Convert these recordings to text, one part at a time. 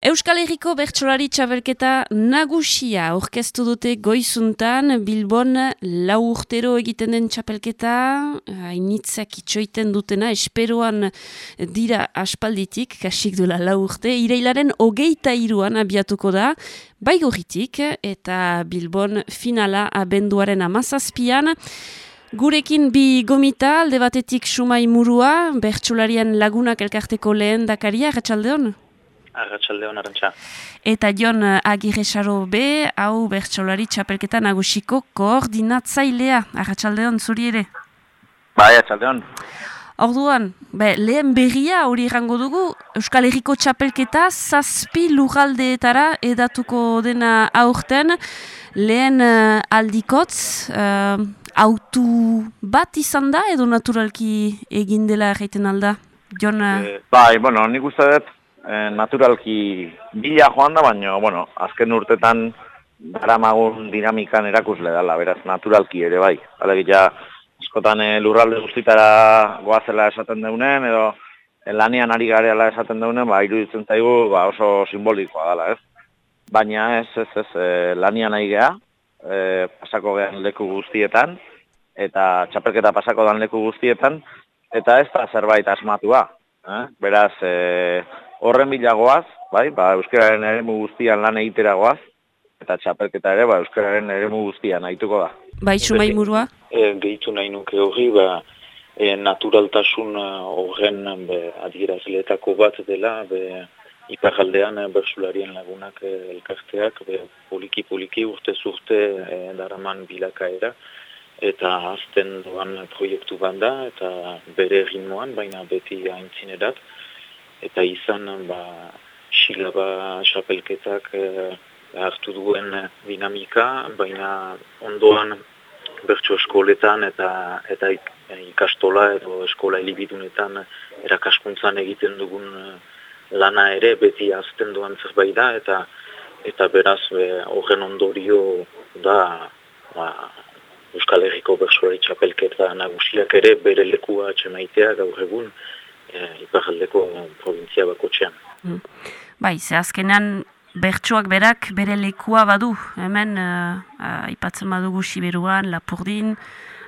Euskal Herriko bertsolari txabelketa nagusia orkestu dute goizuntan Bilbon lau urtero egiten den txapelketa. Hainitzak itxoiten dutena esperoan dira aspalditik kasik dula lau urte. Ireilaren hogeita iruan abiatuko da baigorritik eta Bilbon finala abenduaren amazazpian Gurekin bi gomita alde batetik sumai murua bertsolarian lagunak elkarteko lehen dakaria, ratxaldeon? Arratxalde arantxa. Eta Jon Agirre B, hau bertsolari txapelketa nagusiko koordinatzailea. Arratxalde zuri ere? Bai, arratxalde Orduan, be, lehen berria hori errango dugu, Euskal Herriko txapelketa zazpi lugaldeetara edatuko dena aurten, lehen uh, aldikotz, uh, autu bat izan da edo naturalki egin dela erraiten alda? Jon, uh... e, bai, bueno, nik uste dut, e, naturalki bila joan da, baina, bueno, azken urtetan daramagun dinamikan erakusle dela, beraz, naturalki ere bai. Hala ja, eskotan e, lurralde guztitara goazela esaten deunen, edo e, lanian ari gareala esaten deunen, ba, iruditzen zaigu ba, oso simbolikoa dela, ez? Baina ez, ez, ez, e, lanian nahi geha, e, pasako gehan leku guztietan, eta txapelketa pasako dan leku guztietan, eta ez da zerbait asmatua. Eh? Beraz, e, horren bilagoaz, bai, ba, euskararen ere guztian lan egiteragoaz, eta txapelketa ere, ba, euskararen ere guztian aituko da. Bai, sumai murua? E, gehitu nahi nuke hori, ba, e, naturaltasun e, horren be, adierazleetako bat dela, be, iparaldean bersularien lagunak elkarteak, be, poliki-poliki urte zurte e, daraman bilakaera, eta azten doan proiektu banda, eta bere ritmoan, baina beti haintzinerat, eta izan ba, xilaba xapelketak eh, hartu duen dinamika, baina ondoan bertso eskoletan eta eta ikastola edo eskola helibidunetan erakaskuntzan egiten dugun eh, lana ere beti azten duan zerbait da eta eta beraz horren ondorio da ba, Euskal Herriko bersuari txapelketa nagusiak ere bere lekua atxemaitea gaur egun e, iparaldeko provintzia bako txean. Mm. Bai, ze azkenean bertsuak berak bere lekua badu, hemen uh, uh, ipatzen badugu Siberuan, Lapurdin,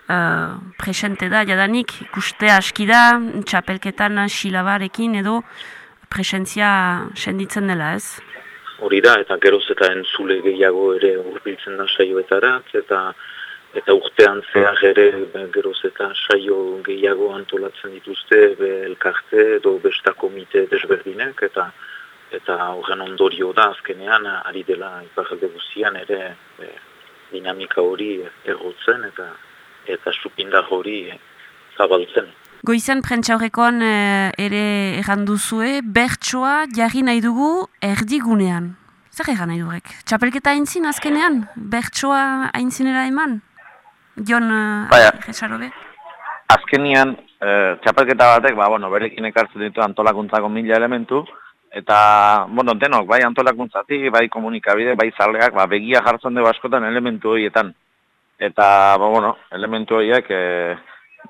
uh, presente da, jadanik, ikuste aski da, txapelketan silabarekin edo presentzia senditzen dela, ez? Hori da, eta geroz eta entzule gehiago ere urbiltzen da saioetara, eta eta urtean zehar ere geroz eta saio gehiago antolatzen dituzte be elkarte edo besta komite desberdinek eta eta horren ondorio da azkenean ari dela iparalde guzian ere dinamika hori errotzen eta eta supindar hori zabaltzen. Goizen prentxaurrekoan eh, ere erranduzue, bertsoa jarri nahi dugu erdigunean. Zer egan nahi durek? Txapelketa aintzin azkenean? Bertsoa aintzinera eman? Jon uh, Azkenian, uh, txapelketa batek, ba, bueno, berekin ekartzen ditu antolakuntzako mila elementu, eta, bueno, denok, bai antolakuntzati, bai komunikabide, bai zaleak, ba, begia jartzen dugu askotan elementu horietan. Eta, ba, bueno, elementu horiek, e,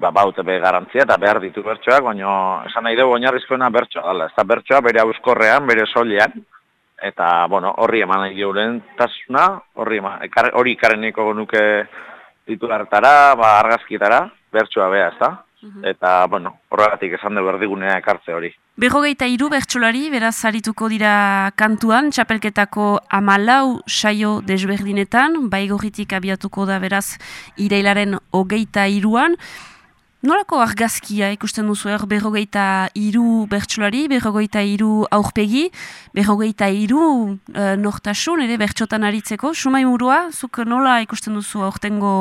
ba, baute be garantzia eta behar ditu bertsoak, baina esan nahi dugu oinarrizkoena bertsoa, dala, ez da bertsoa bere auskorrean, bere solean, eta, bueno, horri eman nahi tasuna, horri eman, hori ikareniko nuke titulartara, ba, argazkietara, bertsoa beha, ez da? Mhm. Eta, bueno, horregatik esan dugu erdigunea ekartze hori. Berrogeita iru bertsolari, beraz, harituko dira kantuan, txapelketako amalau saio desberdinetan, baigorritik abiatuko da, beraz, ireilaren hogeita iruan. Nolako argazkia ikusten duzu er, berrogeita iru bertsolari, berrogeita iru aurpegi, berrogeita iru uh, nortasun, ere bertxotan aritzeko. Sumai murua, zuk nola ikusten duzu aurtengo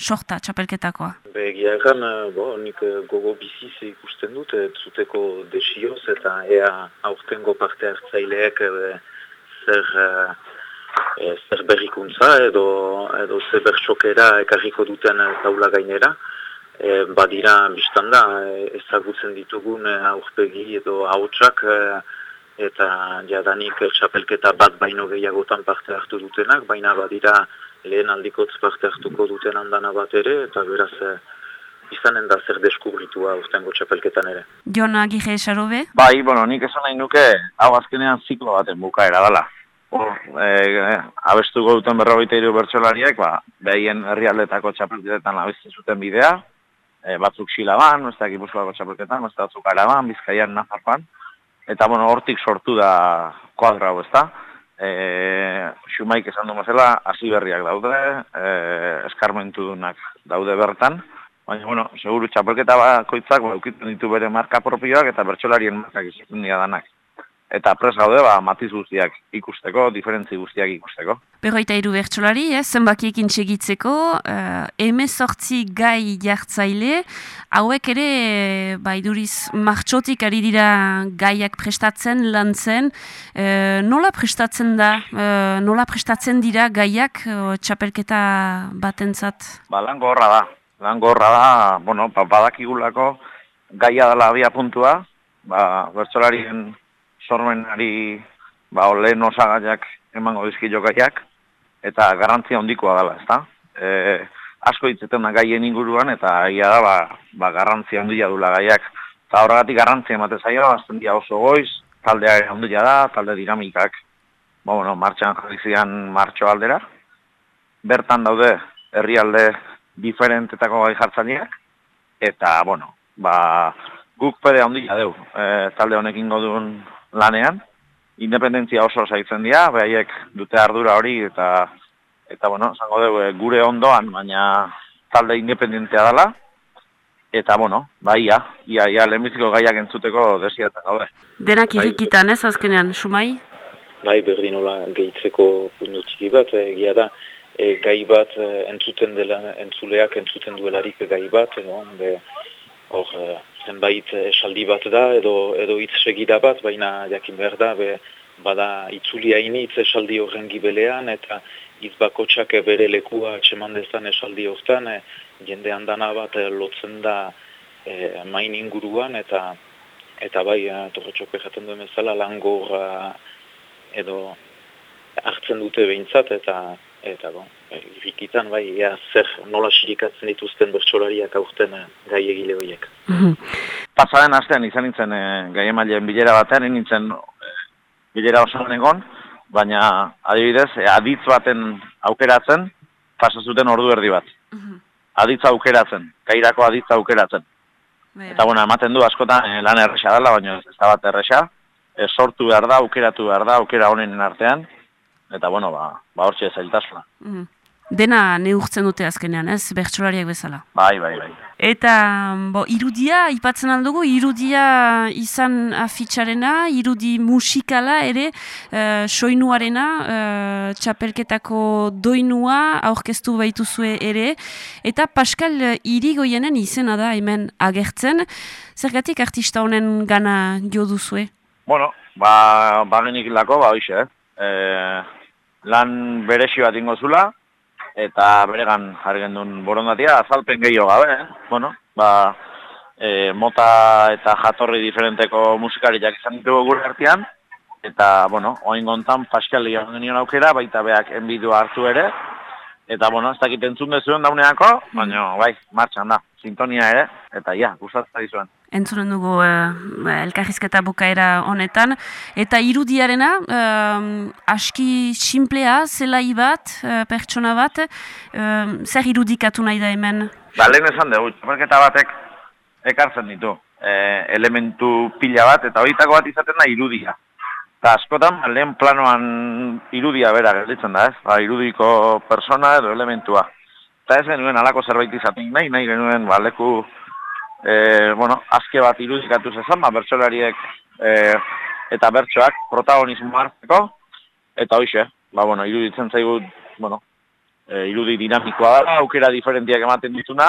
sorta txapelketakoa? Begia egan, eh, bo, nik eh, gogo biziz ikusten dut, zuteko desioz eta ea aurtengo parte hartzaileek zer, e, zer berrikuntza edo, edo zer bertxokera ekarriko duten taula gainera e, badira biztan da e, ezagutzen ditugun e, aurpegi edo hautsak e, eta jadanik txapelketa bat baino gehiagotan parte hartu dutenak, baina badira lehen aldikotz parte hartuko duten andana bat ere, eta beraz izanen da zer deskubritua urtengo txapelketan ere. Jon Agirre Esarobe? Bai, bueno, nik esan nahi nuke, hau azkenean ziklo baten bukaera dela. Hor, e, abestuko duten berrogeita iru bertsolariek, ba, behien herrialdetako txapelketetan abizte zuten bidea, e, batzuk xilaban, ez da ekipuzkoako txapelketan, ez da batzuk araban, bizkaian, nafarpan, eta, bueno, hortik sortu da kuadra hau, ez da. E, xumaik esan du mazela, hasi berriak daude, e, eskarmentu daude bertan, Baina, bueno, seguru txapelketa bakoitzak ba, ditu bere marka propioak eta bertsolarien markak izaten dira danak. Eta pres gaude, ba, matiz guztiak ikusteko, diferentzi guztiak ikusteko. Berroita iru bertsolari, eh, zenbakiekin txegitzeko, eh, emezortzi gai jartzaile, hauek ere, ba, iduriz, martxotik ari dira gaiak prestatzen, lantzen, eh, nola prestatzen da, eh, nola prestatzen dira gaiak eh, txapelketa batentzat? Ba, lan gorra da, lan gorra da, bueno, ba, badakigulako gaia dela abia puntua, ba, bertzolarien sormenari ba, lehen osagaiak emango dizkio gaiak, eta garantzia hondikoa dela, ezta? E, asko hitzeten da gaien inguruan, eta aia da, ba, ba, garantzia hondia dula gaiak. Eta horregatik garrantzia emate zaio, azten dia oso goiz, taldea ondia da, talde dinamikak, ba, bueno, martxan jarri zian martxo aldera. Bertan daude, herrialde diferentetako gai jartzaileak eta bueno, ba, guk pede handia deu e, talde honekin godun lanean, independentzia oso zaitzen dira, behaiek dute ardura hori eta eta bueno, zango dugu e, gure ondoan, baina talde independentzia dela, eta bueno, ba ia, ia, ia lehenbiziko gaiak entzuteko desiatzen gaude. Denak bai. irrikitan ez azkenean, sumai? Bai, berdinola gehitzeko puntu bat, egia da, e, gai bat entzuten dela entzuleak entzuten duelarik gai bat edo be hor e, zenbait esaldi bat da edo edo hitz segida bat baina jakin behar da be bada itzulia initz esaldi horren gibelean eta hitz bakotsak bere lekua txeman dezan esaldi hortan e, jende handana bat lotzen da e, main inguruan eta eta bai torretxok jaten duen bezala langor edo hartzen dute behintzat eta eta bon, irikitan bai, ea, zer nola sirikatzen dituzten bertsolariak aurten eh, gai egile horiek. Mhm. Pasaren astean izan nintzen e, gai emailean bilera batean, nintzen e, bilera osoan egon, baina adibidez, e, aditz baten aukeratzen, pasa zuten ordu erdi bat. Mhm. Aditz aukeratzen, gairako aditz aukeratzen. Bai. Eta bueno, ematen du askotan e, lan erresa dela, baina ez da bat erresa, e, sortu behar da, aukeratu behar da, aukera honen artean, eta bueno, ba, ba hortxe zailtasuna. Mm. Dena neurtzen dute azkenean, ez, bertsolariak bezala. Bai, bai, bai. Eta, bo, irudia, ipatzen aldugu, irudia izan afitxarena, irudi musikala ere, uh, soinuarena, uh, txapelketako doinua, aurkeztu baituzue ere, eta Pascal irigoienen izena da hemen agertzen, zergatik artista honen gana jo duzue? Bueno, ba, bagenik lako, ba, hoxe, eh? lan beresi bat ingo zula, eta beregan jarri gendun borondatia, azalpen gehiago gabe, eh? bueno, ba, e, mota eta jatorri diferenteko musikariak izan ditugu gure artean, eta, bueno, oin gontan Paskali genion aukera, baita beak enbidua hartu ere, Eta, bueno, ez dakit entzun dezuen dauneako, baina, bai, martxan da, sintonia ere, eta ja, gustatzen dizuen. Entzunen dugu uh, elkarrizketa bukaera honetan. Eta irudiarena, uh, aski simplea, zelai bat, uh, pertsona bat, uh, zer irudikatu nahi da hemen? Ba, lehen esan dugu, txaparketa batek ekartzen ditu. elementu pila bat, eta horietako bat izaten da irudia. Eta askotan, lehen planoan irudia bera gelditzen da, ez? Ba, irudiko persona edo elementua. Eta ez genuen alako zerbait izatik nahi, nahi genuen ba, leku, e, bueno, azke bat irudikatu zezan, ba, bertsolariek e, eta bertsoak protagonismo hartzeko, eta hoxe, ba, bueno, iruditzen zaigu, bueno, e, irudi dinamikoa da, aukera diferentiak ematen dituna,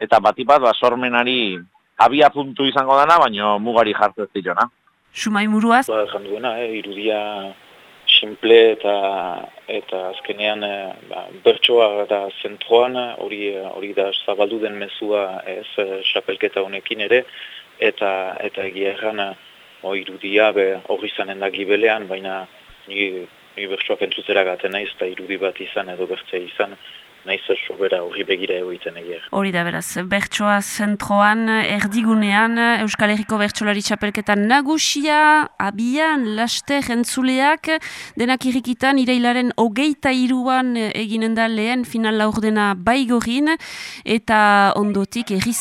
eta batipat, ba, sormenari abia puntu izango dana, baino mugari jartzen zitona. Sumai muruaz? Ba, duena, eh, irudia simple eta eta azkenean eh, ba, bertsoa eta zentroan hori hori da zabaldu den mezua ez xapelketa honekin ere eta eta egia erran o, irudia hori zanen da gibelean, baina ni, ni bertsoak entzutera gaten naiz eta irudi bat izan edo bertzea izan naiz sobera hori begira egoiten egier. Hori da beraz, bertsoa zentroan, erdigunean, Euskal Herriko bertsolari txapelketan nagusia, abian, laster, entzuleak, denak irrikitan, irailaren hogeita iruan eginen da lehen final laurdena baigorin, eta ondotik erri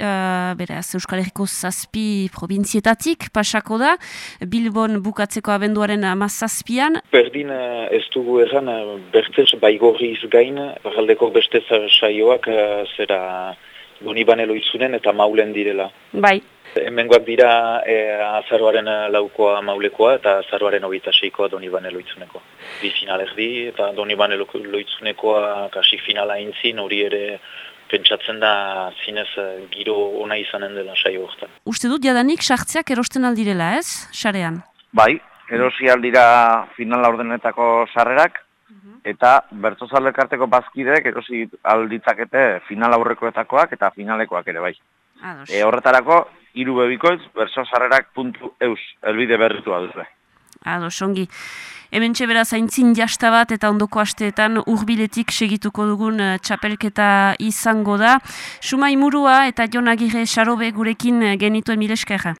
uh, beraz, Euskal Herriko zazpi provinzietatik pasako da, Bilbon bukatzeko abenduaren amazazpian. Berdin ez dugu erran, bertzez baigorriz gain, Galdeko beste saioak uh, zera Donibane loitzunen eta maulen direla. Bai. Hemengoak dira e, azaroaren laukoa maulekoa eta azaroaren hogeita seikoa Donibane loitzuneko. Bi final erdi eta Donibane loitzunekoa kasi finala intzin hori ere pentsatzen da zinez giro ona izanen dela saio horretan. Uste dut jadanik sartzeak erosten aldirela ez, sarean? Bai, erosi aldira finala ordenetako sarrerak, eta bertzozalekarteko bazkideek erosi alditzakete final aurrekoetakoak eta finalekoak ere bai. E, horretarako, hiru bebikoitz, bertzozarrerak.eus, elbide berritu alduzue. Ados, ongi. Hemen txebera zaintzin jasta bat eta ondoko asteetan urbiletik segituko dugun uh, txapelketa izango da. Suma imurua eta jonagire xarobe gurekin genituen mileskerra.